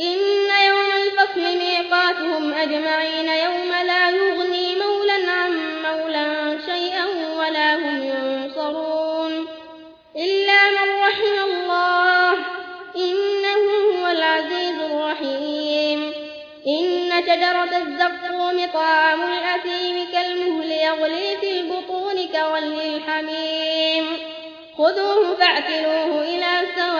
إن يوم الفصل ميقاتهم أجمعين يوم لا يغني مولا عن مولا شيئا ولا هم ينصرون إلا من رحم الله إنه هو العزيز الرحيم إن شجرة الزقوم طعام الأثيم كالمهل يغلي في البطون كغلي الحميم خذوه فاعتلوه إلى سواء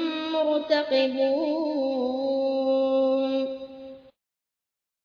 فارتقبون